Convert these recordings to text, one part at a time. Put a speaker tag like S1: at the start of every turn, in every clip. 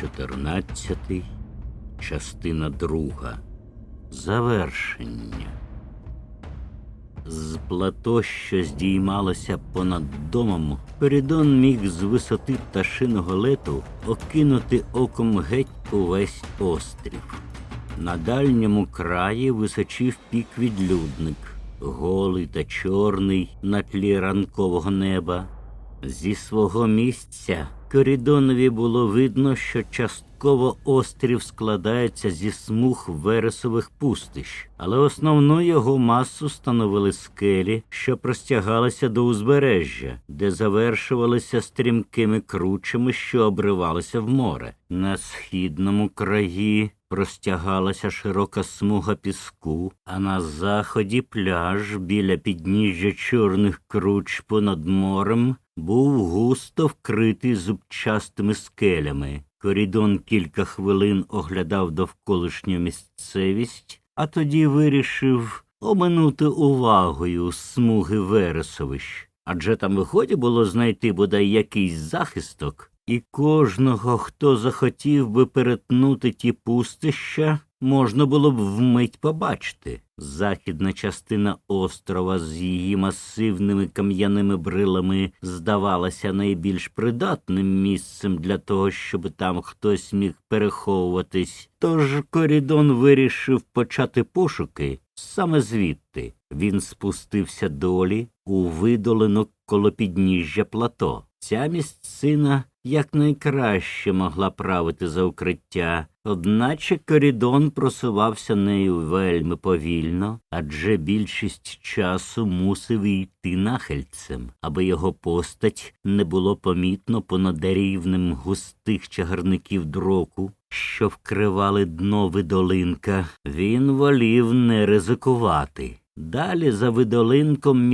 S1: 14, частина 2. Завершення. З плато, що здіймалося понад домом, Корідон міг з висоти пташиного лету окинути оком геть увесь острів. На дальньому краї височив пік відлюдник, голий та чорний на тлі ранкового неба. Зі свого місця Корідонові було видно, що частково острів складається зі смуг вересових пустищ, але основну його масу становили скелі, що простягалися до узбережжя, де завершувалися стрімкими кручами, що обривалися в море. На східному краї простягалася широка смуга піску, а на заході пляж біля підніжжя чорних круч понад морем був густо вкритий зубчастими скелями. Корідон кілька хвилин оглядав довколишню місцевість, а тоді вирішив оминути увагою смуги вересовищ. Адже там виході було знайти бодай якийсь захисток, і кожного, хто захотів би перетнути ті пустища, можна було б вмить побачити. Західна частина острова з її масивними кам'яними брилами здавалася найбільш придатним місцем для того, щоб там хтось міг переховуватись. Тож Корідон вирішив почати пошуки саме звідти. Він спустився долі у видоленок коло підніжжя плато. Ця місцина якнайкраще могла правити за укриття, одначе корідон просувався нею вельми повільно, адже більшість часу мусив йти нахильцем, аби його постать не було помітно понад рівнем густих чагарників дроку, що вкривали дно видолинка. Він волів не ризикувати. Далі за видолинком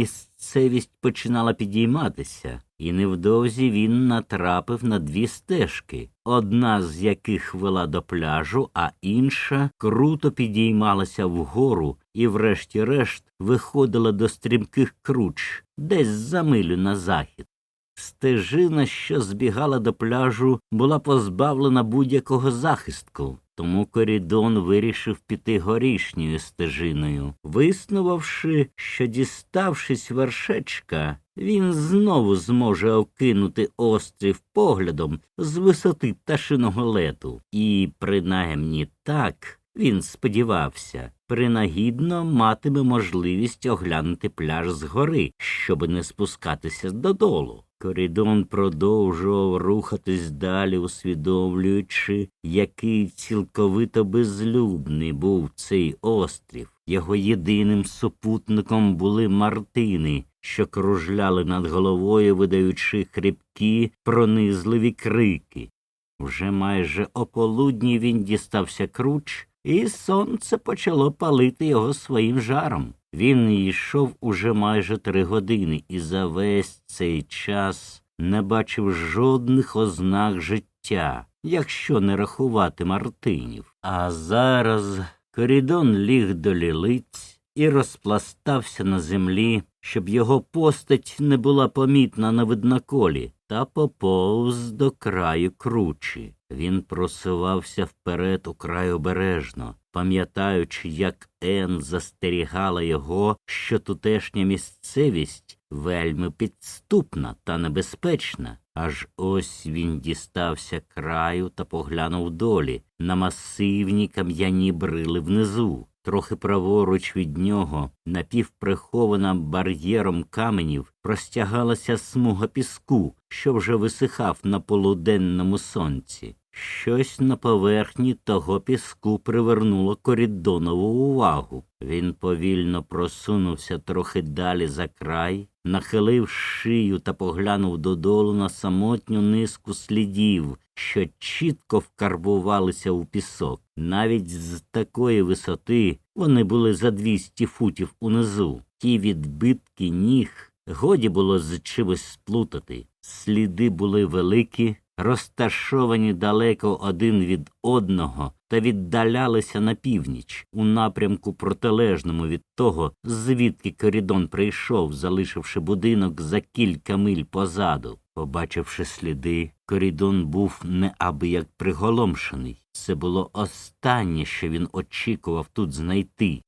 S1: місцевість починала підійматися, і невдовзі він натрапив на дві стежки, одна з яких вела до пляжу, а інша круто підіймалася вгору і, врешті-решт, виходила до стрімких круч, десь за милю на захід. Стежина, що збігала до пляжу, була позбавлена будь-якого захистку, тому Корідон вирішив піти горішньою стежиною, виснувавши, що, діставшись вершечка, він знову зможе окинути острів поглядом з висоти пташиного лету. І, принаймні так, він сподівався, принагідно матиме можливість оглянути пляж згори, щоби не спускатися додолу. Корідон продовжував рухатись далі, усвідомлюючи, який цілковито безлюбний був цей острів. Його єдиним супутником були мартини, що кружляли над головою, видаючи хрипкі, пронизливі крики. Вже майже ополудні він дістався круч, і сонце почало палити його своїм жаром. Він йшов уже майже три години і за весь цей час не бачив жодних ознак життя, якщо не рахувати Мартинів. А зараз корідон ліг до лілиць і розпластався на землі, щоб його постать не була помітна на видноколі, та поповз до краю кручі. Він просувався вперед украй обережно, пам'ятаючи, як Ен застерігала його, що тутешня місцевість вельми підступна та небезпечна. Аж ось він дістався краю та поглянув долі на масивні кам'яні брили внизу. Трохи праворуч від нього, напівприхована бар'єром каменів, простягалася смуга піску, що вже висихав на полуденному сонці. Щось на поверхні того піску привернуло корідонову увагу. Він повільно просунувся трохи далі за край, нахилив шию та поглянув додолу на самотню низку слідів, що чітко вкарбувалися у пісок. Навіть з такої висоти вони були за двісті футів унизу. Ті відбитки ніг годі було з чимось сплутати. Сліди були великі, розташовані далеко один від одного та віддалялися на північ, у напрямку протилежному від того, звідки корідон прийшов, залишивши будинок за кілька миль позаду. Побачивши сліди, корідон був неабияк приголомшений. Це було останнє, що він очікував тут знайти.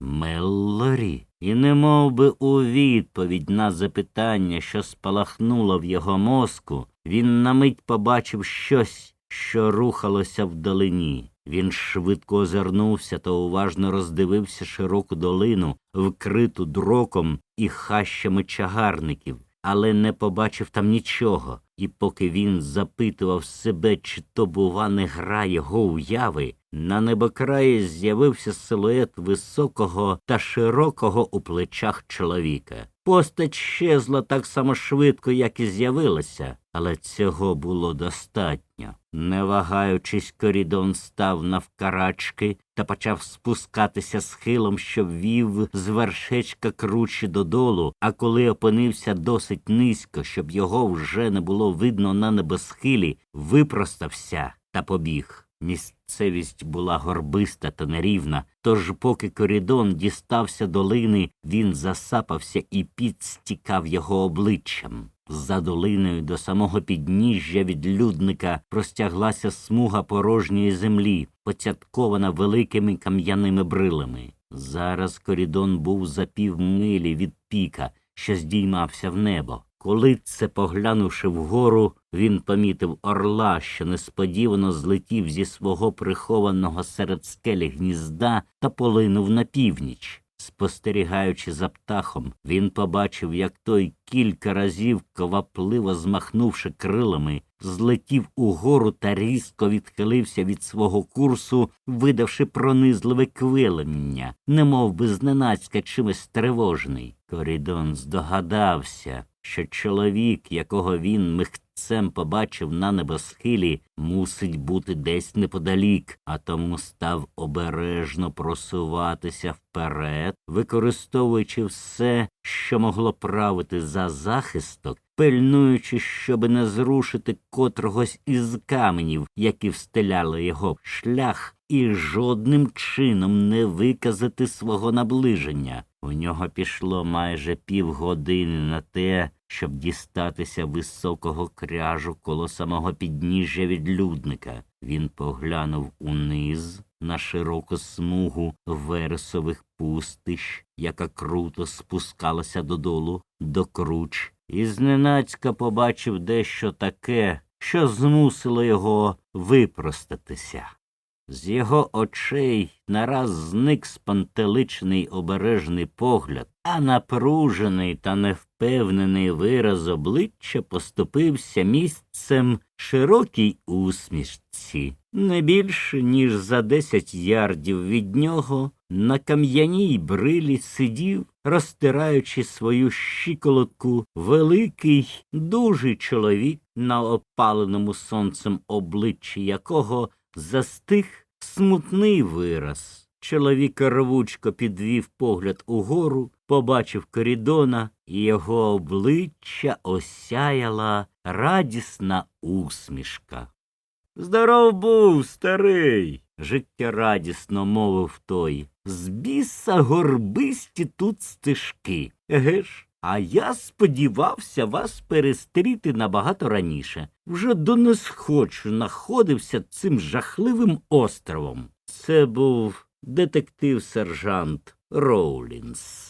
S1: Меллорі. І не би у відповідь на запитання, що спалахнуло в його мозку, він на мить побачив щось, що рухалося вдалині. Він швидко озирнувся та уважно роздивився широку долину, вкриту дроком і хащами чагарників, але не побачив там нічого. І поки він запитував себе, чи то, бува, не гра його уяви, на небокраї з'явився силует високого та широкого у плечах чоловіка. Постать щезла так само швидко, як і з'явилася, але цього було достатньо. Не вагаючись, корідон став навкарачки та почав спускатися схилом, що вів з вершечка кручі додолу, а коли опинився досить низько, щоб його вже не було видно на небосхилі, випростався та побіг. Місцевість була горбиста та нерівна, тож, поки корідон дістався долини, він засапався і піт стікав його обличчям. За долиною до самого підніжжя відлюдника простяглася смуга порожньої землі, поцяткована великими кам'яними брилами. Зараз корідон був за півмилі від піка, що здіймався в небо. Коли це, поглянувши вгору, він помітив орла, що несподівано злетів зі свого прихованого серед скелі гнізда та полинув на північ. Спостерігаючи за птахом, він побачив, як той кілька разів, квапливо змахнувши крилами, злетів угору та різко відхилився від свого курсу, видавши пронизливе квилення, немов би зненацька чимось тривожний. Корідон здогадався, що чоловік, якого він михцем побачив на небосхилі, мусить бути десь неподалік, а тому став обережно просуватися вперед, використовуючи все, що могло правити за захисток, пильнуючи, щоби не зрушити котрогось із каменів, які встеляли його шлях, і жодним чином не виказати свого наближення. У нього пішло майже півгодини на те, щоб дістатися високого кряжу коло самого підніжжя відлюдника. Він поглянув униз на широку смугу вересових пустищ, яка круто спускалася додолу до круч, і зненацька побачив дещо таке, що змусило його випростатися. З його очей нараз зник спантеличний обережний погляд, а напружений та невпевнений вираз обличчя поступився місцем широкій усмішці. Не більше, ніж за десять ярдів від нього на кам'яній брилі сидів, розтираючи свою щиколотку, великий, дужий чоловік, на опаленому сонцем обличчі якого застиг смутний вираз. Чоловік рвучко підвів погляд угору, побачив корідона, і його обличчя осяяла радісна усмішка. Здоров був, старий, життєрадісно мовив той. З біса горбисті тут стежки. Еге ж, а я сподівався вас перестріти набагато раніше. Вже до несхочу находився цим жахливим островом. Це був детектив сержант Роулінс.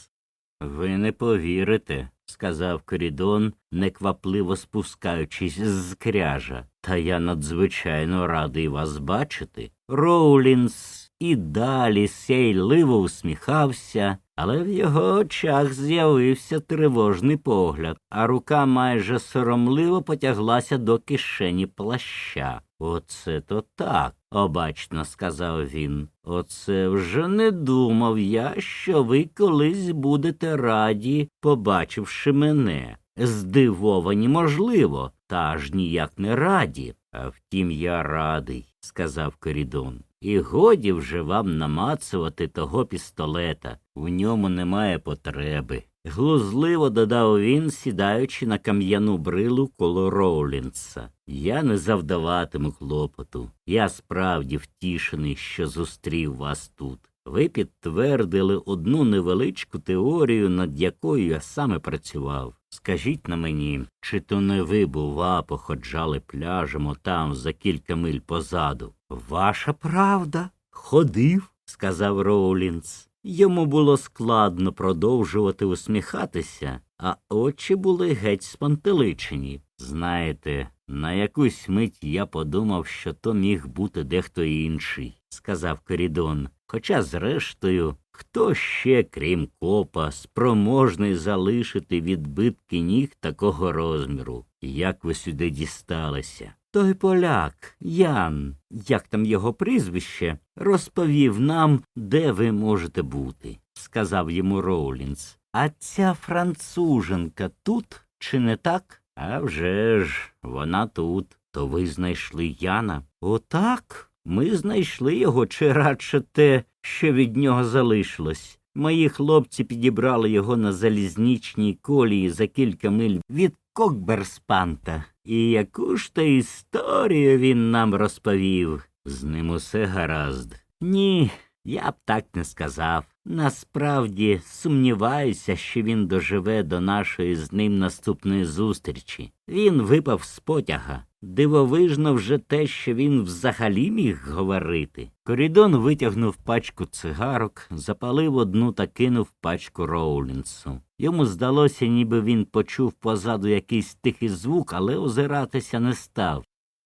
S1: Ви не повірите, сказав Корідон, неквапливо спускаючись з кряжа. Та я надзвичайно радий вас бачити. Роулінс і далі сяйливо усміхався, але в його очах з'явився тривожний погляд, а рука майже соромливо потяглася до кишені плаща. Оце то так, обачно сказав він. Оце вже не думав я, що ви колись будете раді, побачивши мене. Здивовані, можливо, та аж ніяк не раді. А втім, я радий, сказав Корідон. І годі вже вам намацувати того пістолета. В ньому немає потреби. Глузливо додав він, сідаючи на кам'яну брилу коло Роулінса. Я не завдаватиму клопоту. Я справді втішений, що зустрів вас тут. Ви підтвердили одну невеличку теорію, над якою я саме працював. Скажіть на мені, чи то не ви, бува, походжали пляжем отам за кілька миль позаду? Ваша правда? Ходив, сказав Роулінс. Йому було складно продовжувати усміхатися, а очі були геть спантеличені. Знаєте, на якусь мить я подумав, що то міг бути дехто інший, сказав Корідон. Хоча, зрештою, хто ще, крім копа, спроможний залишити відбитки ніг такого розміру? Як ви сюди дісталися? Той поляк, Ян, як там його прізвище, розповів нам, де ви можете бути, сказав йому Роулінс. А ця француженка тут чи не так? «А вже ж, вона тут. То ви знайшли Яна? Отак. Ми знайшли його, чи радше те, що від нього залишилось. Мої хлопці підібрали його на залізничній колії за кілька миль від Кокберспанта. І яку ж то історію він нам розповів? З ним усе гаразд. Ні, я б так не сказав. Насправді сумніваюся, що він доживе до нашої з ним наступної зустрічі. Він випав з потяга. Дивовижно вже те, що він взагалі міг говорити. Корідон витягнув пачку цигарок, запалив одну та кинув пачку Роулінсу. Йому здалося, ніби він почув позаду якийсь тихий звук, але озиратися не став.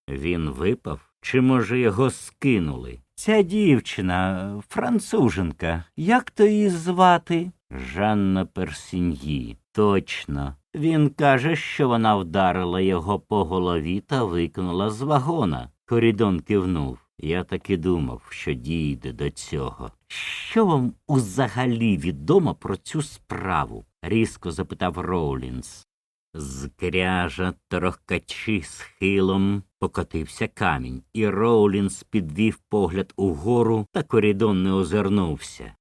S1: Він випав, чи, може, його скинули? Ця дівчина, француженка, як то її звати? Жанна Персіньї. Точно. Він каже, що вона вдарила його по голові та викинула з вагона. Корідон кивнув. Я так і думав, що дійде до цього. Що вам узагалі відомо про цю справу? різко запитав Роулінс. З кряжа трохкачі схилом покотився камінь, і Роулінс підвів погляд угору, та корідон не озирнувся.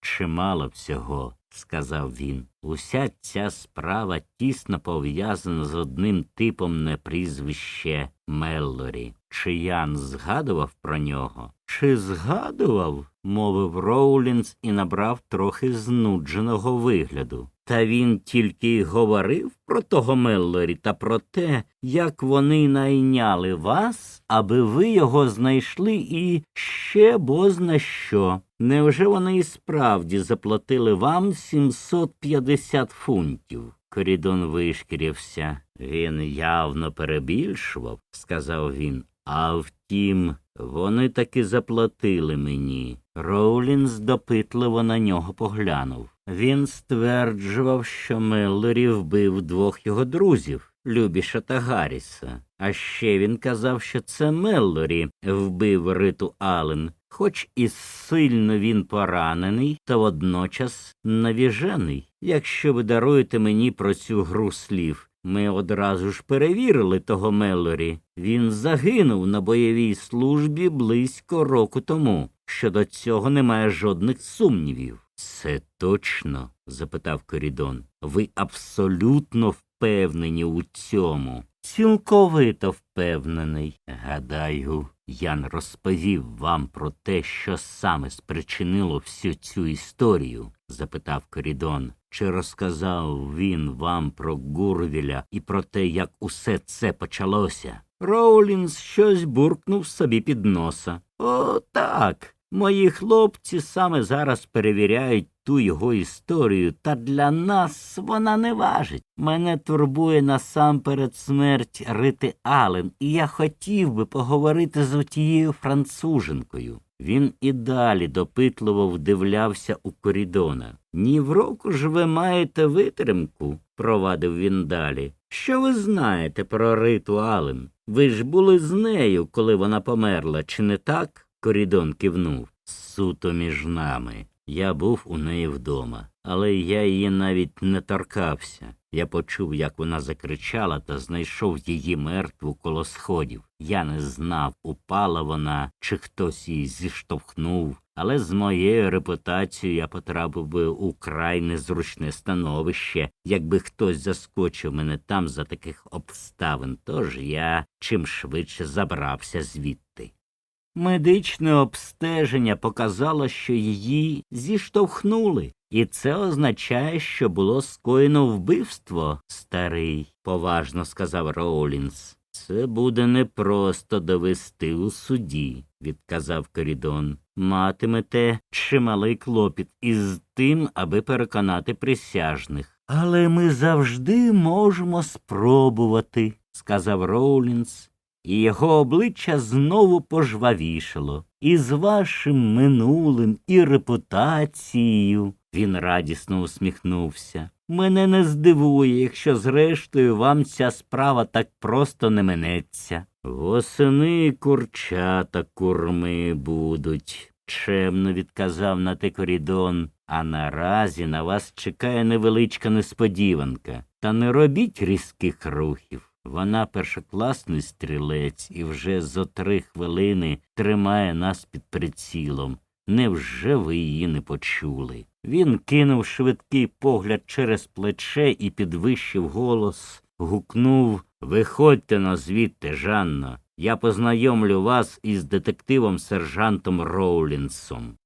S1: Чимало всього, сказав він. Уся ця справа тісно пов'язана з одним типом на прізвище Меллорі. Чи Ян згадував про нього? Чи згадував? мовив Роулінс і набрав трохи знудженого вигляду. Та він тільки й говорив про того Меллорі та про те, як вони найняли вас, аби ви його знайшли і ще бозна що. Невже вони і справді заплатили вам 750 фунтів? Корідон вишкірився. Він явно перебільшував, сказав він. А втім, вони таки заплатили мені. Роулінс допитливо на нього поглянув. Він стверджував, що Меллорі вбив двох його друзів, Любіша та Гарріса. А ще він казав, що це Меллорі вбив Риту Аллен, хоч і сильно він поранений, та водночас навіжений. Якщо ви даруєте мені про цю гру слів, ми одразу ж перевірили того Меллорі. Він загинув на бойовій службі близько року тому. Щодо цього немає жодних сумнівів. Це точно? запитав Корідон. Ви абсолютно впевнені у цьому. Цілковито впевнений. Гадаю, Ян розповів вам про те, що саме спричинило всю цю історію? Запитав Корідон. Чи розказав він вам про Гурвіля і про те, як усе це почалося? Роулінс щось буркнув собі під носа. О, так. Мої хлопці саме зараз перевіряють ту його історію, та для нас вона не важить. Мене турбує насамперед смерть Рити Ален, і я хотів би поговорити з отією француженкою. Він і далі допитливо вдивлявся у корідона. Ні в року ж ви маєте витримку, провадив він далі. Що ви знаєте про Риту Ален? Ви ж були з нею, коли вона померла, чи не так? Корідон кивнув. Суто між нами. Я був у неї вдома, але я її навіть не торкався. Я почув, як вона закричала та знайшов її мертву коло сходів. Я не знав, упала вона, чи хтось її зіштовхнув, але з моєю репутацією я потрапив би у край незручне становище, якби хтось заскочив мене там за таких обставин, тож я чим швидше забрався звідти. Медичне обстеження показало, що її зіштовхнули, і це означає, що було скоєно вбивство, старий, поважно сказав Роулінс. Це буде непросто довести у суді, відказав Корідон. Матимете чималий клопіт із тим, аби переконати присяжних. Але ми завжди можемо спробувати, сказав Роулінс, і його обличчя знову пожвавішало. І з вашим минулим і репутацією. Він радісно усміхнувся. Мене не здивує, якщо зрештою вам ця справа так просто не минеться. Восени курчата курми будуть, чемно відказав на те корідон. А наразі на вас чекає невеличка несподіванка. Та не робіть різких рухів. Вона першокласний стрілець і вже зо три хвилини тримає нас під прицілом. Невже ви її не почули? Він кинув швидкий погляд через плече і підвищив голос, гукнув Виходьте на звідти, Жанно. Я познайомлю вас із детективом сержантом Роулінсом.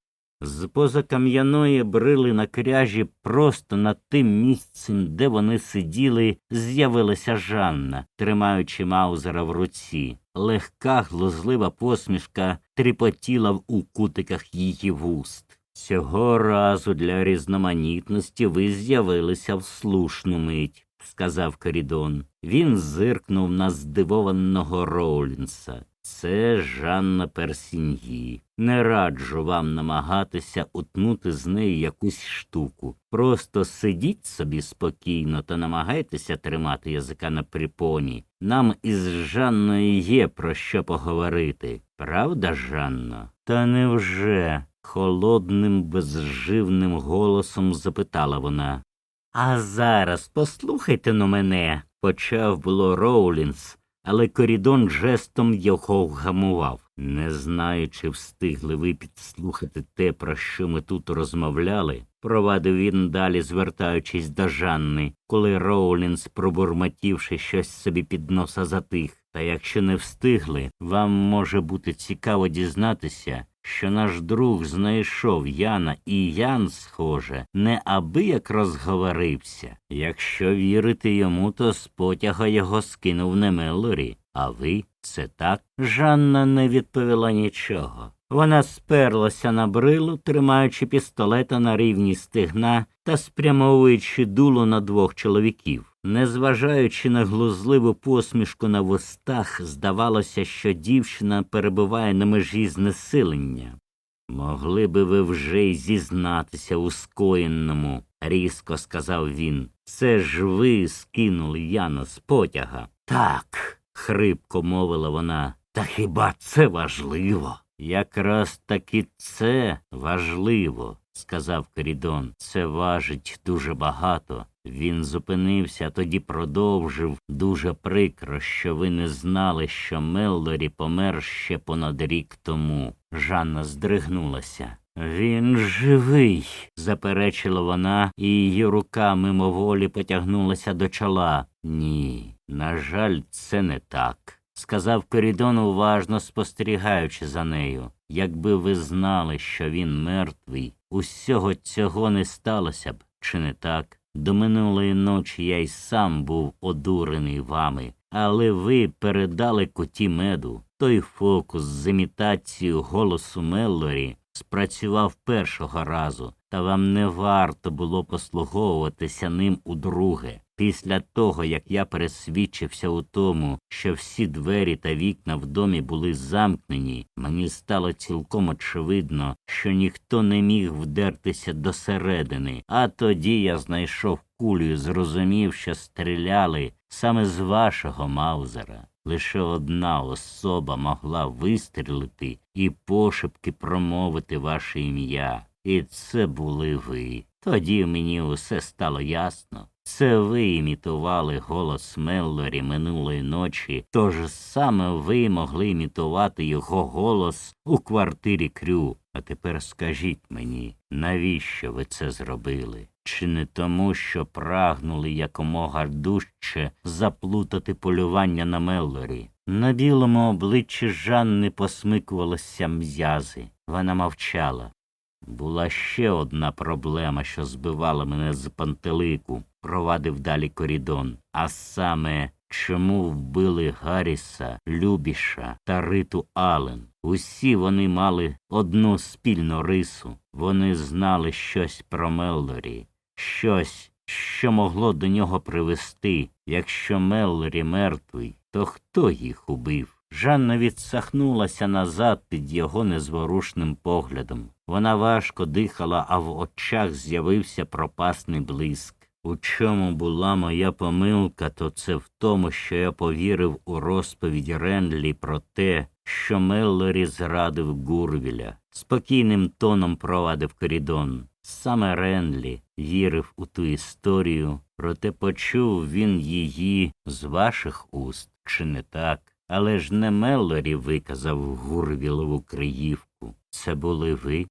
S1: З поза кам'яної брили на кряжі просто над тим місцем, де вони сиділи, з'явилася Жанна, тримаючи Маузера в руці. Легка глузлива посмішка тріпотіла у кутиках її вуст. Цього разу для різноманітності ви з'явилися в слушну мить, сказав Корідон. Він зиркнув на здивованого Роулінса. Це Жанна Персіньї. Не раджу вам намагатися утнути з нею якусь штуку. Просто сидіть собі спокійно та намагайтеся тримати язика на припоні. Нам із Жанною є про що поговорити. Правда, Жанно? Та невже? холодним, безживним голосом запитала вона. А зараз послухайте на мене, почав було Роулінс але корідон жестом його вгамував. Не знаю, чи встигли ви підслухати те, про що ми тут розмовляли, провадив він далі, звертаючись до Жанни, коли Роулінс, пробурмотівши щось собі під носа затих. Та якщо не встигли, вам може бути цікаво дізнатися, що наш друг знайшов Яна, і Ян, схоже, неабияк розговорився. Якщо вірити йому, то з потяга його скинув не Мелорі. А ви це так? Жанна не відповіла нічого. Вона сперлася на брилу, тримаючи пістолета на рівні стегна та спрямовуючи дуло на двох чоловіків. Незважаючи на глузливу посмішку на вустах, здавалося, що дівчина перебуває на межі знесилення. Могли би ви вже й зізнатися у скоєнному, різко сказав він. Це ж ви скинули Яна з потяга. Так, хрипко мовила вона. Та хіба це важливо? Якраз таки це важливо, сказав Корідон. Це важить дуже багато. Він зупинився, тоді продовжив дуже прикро, що ви не знали, що Меллорі помер ще понад рік тому. Жанна здригнулася. Він живий, заперечила вона, і її рука мимоволі потягнулася до чола. Ні, на жаль, це не так, сказав Корідон, уважно спостерігаючи за нею. Якби ви знали, що він мертвий, усього цього не сталося б, чи не так? До минулої ночі я й сам був одурений вами, але ви передали коті меду. Той фокус з імітацією голосу Меллорі спрацював першого разу, та вам не варто було послуговуватися ним удруге. Після того, як я пересвідчився у тому, що всі двері та вікна в домі були замкнені, мені стало цілком очевидно, що ніхто не міг вдертися досередини, а тоді я знайшов кулю і зрозумів, що стріляли саме з вашого маузера. Лише одна особа могла вистрілити і пошепки промовити ваше ім'я. І це були ви. Тоді мені усе стало ясно. Це ви імітували голос Меллорі минулої ночі, тож саме ви могли імітувати його голос у квартирі Крю. А тепер скажіть мені, навіщо ви це зробили? Чи не тому, що прагнули якомога дужче заплутати полювання на Меллорі? На білому обличчі Жанни посмикувалися м'язи. Вона мовчала. Була ще одна проблема, що збивала мене з пантелику, провадив далі корідон. А саме, чому вбили Гарріса, Любіша та Риту Ален? Усі вони мали одну спільну рису. Вони знали щось про Меллорі, щось, що могло до нього привести. Якщо Меллорі мертвий, то хто їх убив? Жанна відсахнулася назад під його незворушним поглядом. Вона важко дихала, а в очах з'явився пропасний блиск. У чому була моя помилка, то це в тому, що я повірив у розповідь Ренлі про те, що Меллорі зрадив Гурвіля. Спокійним тоном провадив корідон. Саме Ренлі вірив у ту історію, проте почув він її з ваших уст, чи не так? Але ж не Меллорі виказав Гурвілову криївку. Це були ви.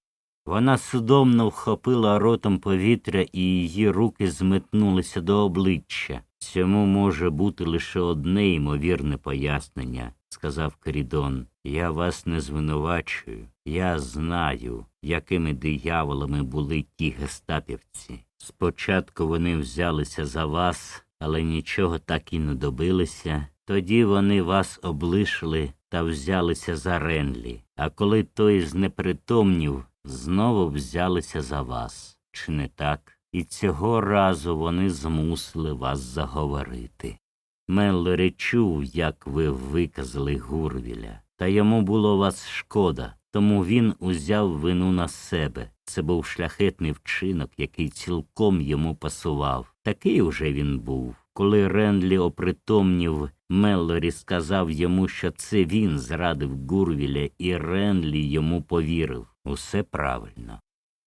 S1: Вона судомно вхопила ротом повітря, і її руки зметнулися до обличчя. Цьому може бути лише одне ймовірне пояснення, сказав Корідон. Я вас не звинувачую. Я знаю, якими дияволами були ті гестапівці. Спочатку вони взялися за вас, але нічого так і не добилися. Тоді вони вас облишили та взялися за Ренлі, а коли той знепритомнів, знову взялися за вас. Чи не так? І цього разу вони змусили вас заговорити. Меллорі чув, як ви виказали Гурвіля, та йому було вас шкода, тому він узяв вину на себе. Це був шляхетний вчинок, який цілком йому пасував. Такий уже він був. Коли Ренлі опритомнів, Меллорі сказав йому, що це він зрадив Гурвіля, і Ренлі йому повірив. Усе правильно.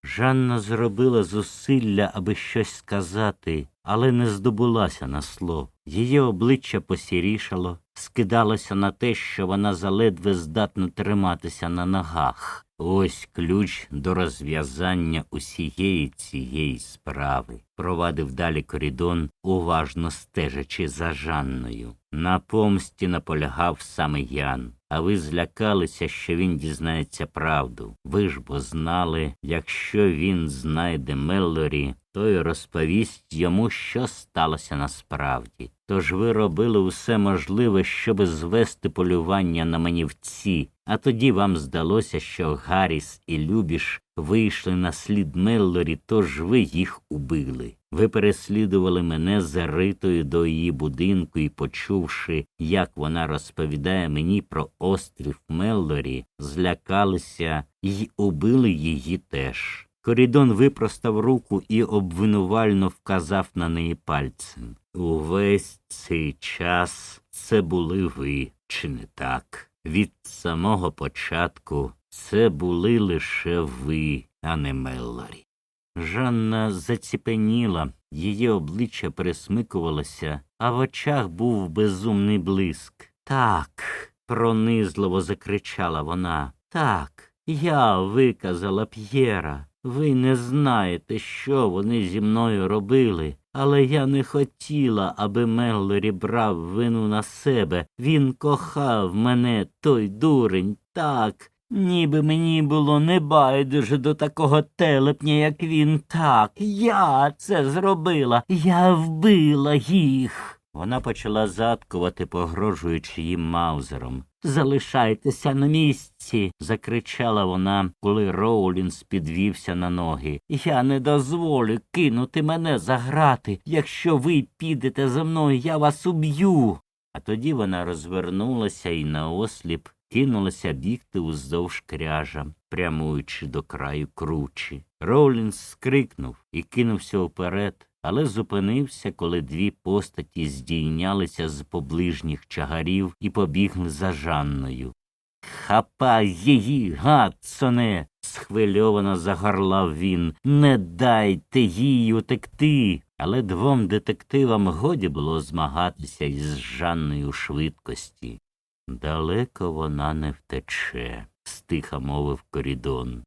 S1: Жанна зробила зусилля, аби щось сказати, але не здобулася на слово. Її обличчя посірішало, скидалося на те, що вона заледве здатна триматися на ногах. Ось ключ до розв'язання усієї цієї справи, провадив далі корідон, уважно стежачи за Жанною. На помсті наполягав саме Ян. А ви злякалися, що він дізнається правду. Ви ж бо знали, якщо він знайде Меллорі, то й розповість йому, що сталося насправді. Тож ви робили усе можливе, щоби звести полювання на манівці, а тоді вам здалося, що Гарріс і Любіш вийшли на слід Меллорі, тож ви їх убили. Ви переслідували мене за ритою до її будинку і, почувши, як вона розповідає мені про острів Меллорі, злякалися й убили її теж. Корідон випростав руку і обвинувально вказав на неї пальцем. Увесь цей час це були ви, чи не так? Від самого початку це були лише ви, а не Меллорі. Жанна заціпеніла, її обличчя пересмикувалося, а в очах був безумний блиск. Так, пронизливо закричала вона. Так, я виказала П'єра. Ви не знаєте, що вони зі мною робили, але я не хотіла, аби Меллорі брав вину на себе. Він кохав мене, той дурень, так. Ніби мені було не байдуже до такого телепня, як він. Так, я це зробила. Я вбила їх. Вона почала заткувати, погрожуючи їм маузером. Залишайтеся на місці. закричала вона, коли Роулінс підвівся на ноги. Я не дозволю кинути мене за грати. Якщо ви підете за мною, я вас уб'ю. А тоді вона розвернулася і наосліп кинулася бігти уздовж кряжа, прямуючи до краю кручі. Роулінс скрикнув і кинувся вперед, але зупинився, коли дві постаті здійнялися з поближніх чагарів і побігли за Жанною. Хапай її, Гатсоне. схвильовано загорлав він. Не дайте їй утекти. Але двом детективам годі було змагатися із Жанною швидкості. Далеко вона не втече, стиха мовив корідон.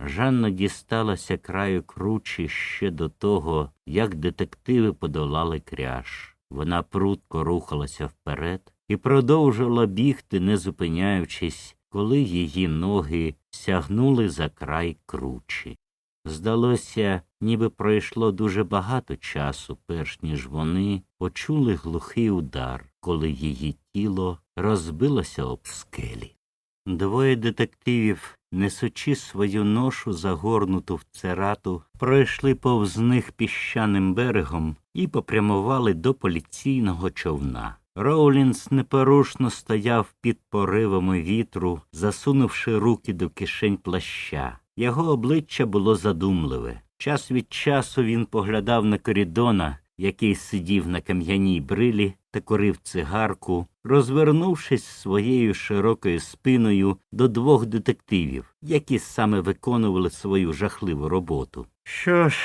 S1: Жанна дісталася краю кручі ще до того, як детективи подолали кряж. Вона прудко рухалася вперед і продовжувала бігти, не зупиняючись, коли її ноги сягнули за край кручі. Здалося, ніби пройшло дуже багато часу, перш ніж вони почули глухий удар, коли її тіло розбилося об скелі. Двоє детективів, несучи свою ношу, загорнуту в церату, пройшли повз них піщаним берегом і попрямували до поліційного човна. Роулінс непорушно стояв під поривами вітру, засунувши руки до кишень плаща. Його обличчя було задумливе. Час від часу він поглядав на корідона, який сидів на кам'яній брилі та курив цигарку, розвернувшись своєю широкою спиною до двох детективів, які саме виконували свою жахливу роботу. Що ж,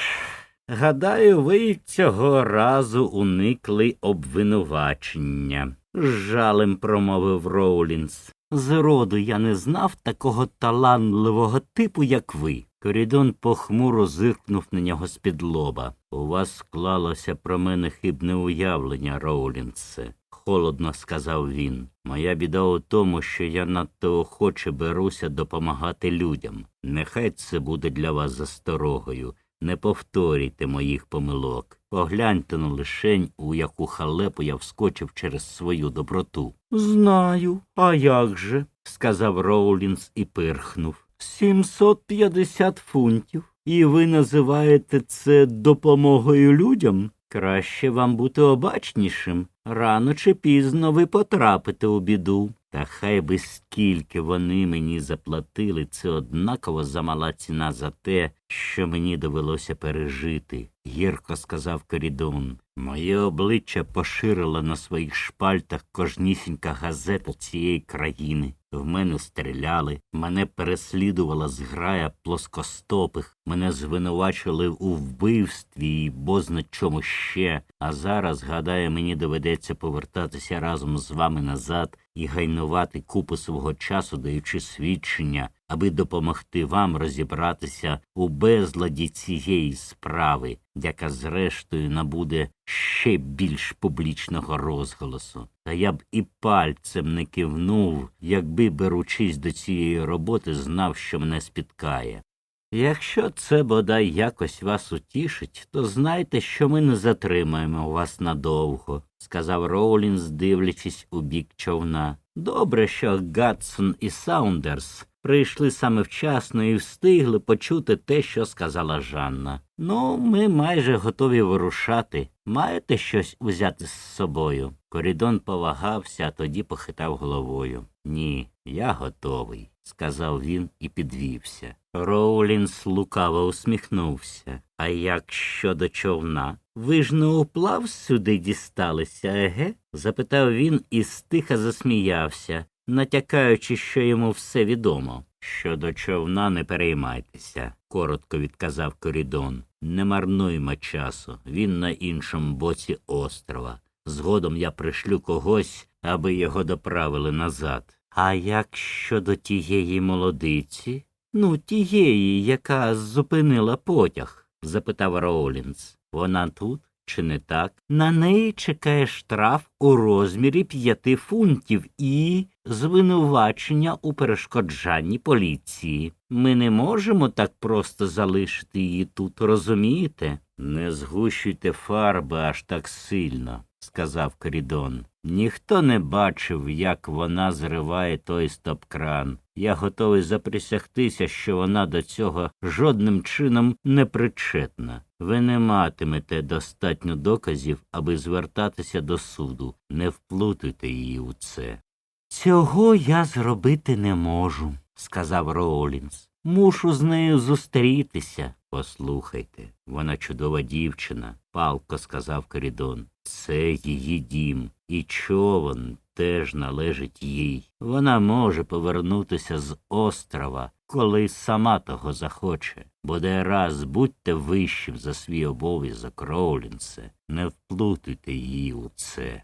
S1: гадаю, ви цього разу уникли обвинувачення, з жалем промовив Роулінс. Зроду я не знав такого таланливого типу, як ви. Корідон похмуро зиркнув на нього з-під лоба. У вас склалося про мене хибне уявлення, Роулінсе, холодно сказав він. Моя біда у тому, що я надто охоче беруся допомагати людям. Нехай це буде для вас засторогою. Не повторюйте моїх помилок. Погляньте на лишень, у яку халепу я вскочив через свою доброту. Знаю, а як же? сказав Роулінс і пирхнув. Сімсот п'ятдесят фунтів. І ви називаєте це допомогою людям? Краще вам бути обачнішим. Рано чи пізно ви потрапите у біду. Та хай би скільки вони мені заплатили, це однаково замала ціна за те, що мені довелося пережити, гірко сказав Корідон. Моє обличчя поширила на своїх шпальтах кожнісінька газета цієї країни. В мене стріляли, мене переслідувала зграя плоскостопих, мене звинувачили у вбивстві і бозна чому ще. А зараз, гадаю, мені доведеться повертатися разом з вами назад і гайнувати купу свого часу, даючи свідчення, аби допомогти вам розібратися у безладі цієї справи, яка зрештою набуде ще більш публічного розголосу. Та я б і пальцем не кивнув, якби, беручись до цієї роботи, знав, що мене спіткає. Якщо це бодай якось вас утішить, то знайте, що ми не затримаємо вас надовго, сказав Роулінс, дивлячись у бік човна. Добре, що Гатсон і Саундерс прийшли саме вчасно і встигли почути те, що сказала Жанна. Ну, ми майже готові вирушати. Маєте щось узяти з собою? Корідон повагався, а тоді похитав головою. Ні, я готовий, сказав він і підвівся. Роулінс лукаво усміхнувся. А як щодо човна? Ви ж не уплав сюди дісталися, еге? запитав він і стиха засміявся, натякаючи, що йому все відомо. Щодо човна не переймайтеся, коротко відказав Корідон. Не марнуймо часу, він на іншому боці острова. Згодом я пришлю когось, аби його доправили назад. А як щодо тієї молодиці? Ну, тієї, яка зупинила потяг? запитав Роулінс. Вона тут чи не так? На неї чекає штраф у розмірі п'яти фунтів і звинувачення у перешкоджанні поліції. Ми не можемо так просто залишити її тут, розумієте? Не згущуйте фарби аж так сильно. сказав Корідон. Ніхто не бачив, як вона зриває той стоп-кран. Я готовий заприсягтися, що вона до цього жодним чином не причетна. Ви не матимете достатньо доказів, аби звертатися до суду. Не вплутуйте її у це. Цього я зробити не можу, сказав Роулінс. Мушу з нею зустрітися. Послухайте, вона чудова дівчина, палко сказав Корідон. Це її дім, і човен теж належить їй. Вона може повернутися з острова, коли сама того захоче. Буде раз будьте вищим за свій обов'язок, Роулінсе, не вплутуйте її у це.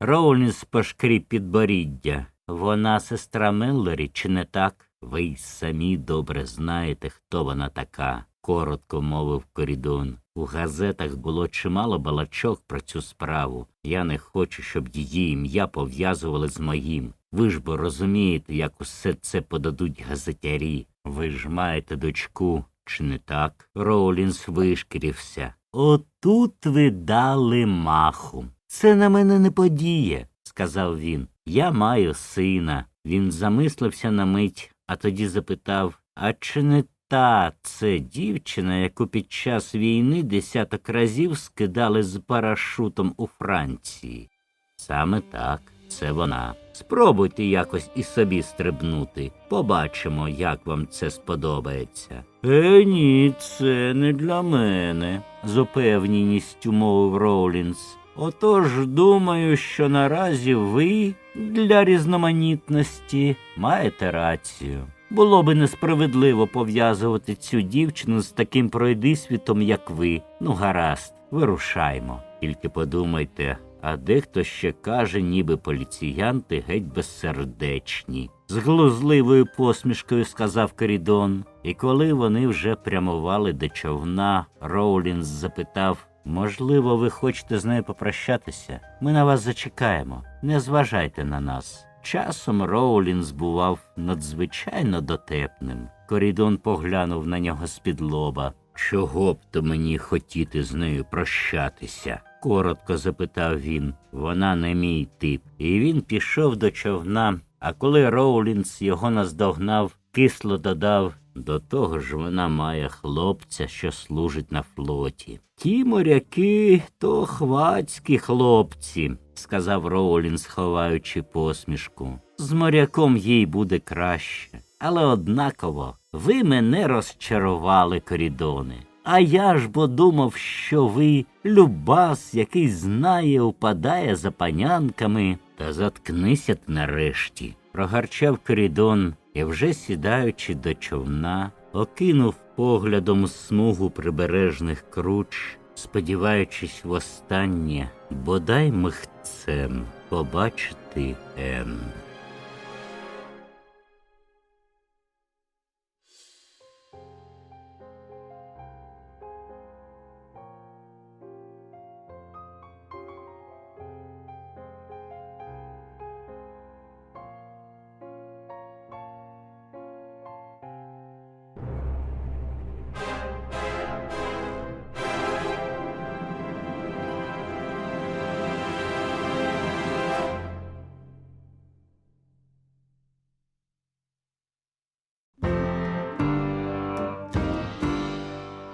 S1: Роулінс пошкріб підборіддя. Вона сестра Меллорі, чи не так? Ви й самі добре знаєте, хто вона така, коротко мовив Корідон. У газетах було чимало балачок про цю справу. Я не хочу, щоб її ім'я пов'язували з моїм. Ви ж бо розумієте, як усе це подадуть газетярі. Ви ж маєте дочку, чи не так? Роулінс вишкірився. Отут ви дали маху. Це на мене не подіє, сказав він. Я маю сина. Він замислився на мить, а тоді запитав А чи не та це дівчина, яку під час війни десяток разів скидали з парашутом у Франції? Саме так, це вона. Спробуйте якось і собі стрибнути. Побачимо, як вам це сподобається. Е, ні, це не для мене, з упевненістю мовив Роулінс. Отож думаю, що наразі ви для різноманітності маєте рацію. Було би несправедливо пов'язувати цю дівчину з таким пройдисвітом, як ви. Ну, гаразд, вирушаймо. Тільки подумайте, а дехто ще каже, ніби поліціянти геть безсердечні. З глузливою посмішкою сказав Корідон, і коли вони вже прямували до човна, Роулінс запитав Можливо, ви хочете з нею попрощатися? Ми на вас зачекаємо. Не зважайте на нас. Часом Роулінс бував надзвичайно дотепним. Корідон поглянув на нього з-під лоба. Чого б то мені хотіти з нею прощатися? коротко запитав він. Вона не мій тип. І він пішов до човна, а коли Роулінс його наздогнав, кисло додав до того ж вона має хлопця, що служить на флоті. Ті моряки то хвацькі хлопці, сказав Роулінс, ховаючи посмішку. З моряком їй буде краще. Але однаково ви мене розчарували, корідони. А я ж бо думав, що ви любас, який знає, упадає за панянками, та заткнися нарешті. Прогарчав корідон і, вже сідаючи до човна, окинув поглядом смугу прибережних круч, сподіваючись востаннє, бодай михцем побачити Ен.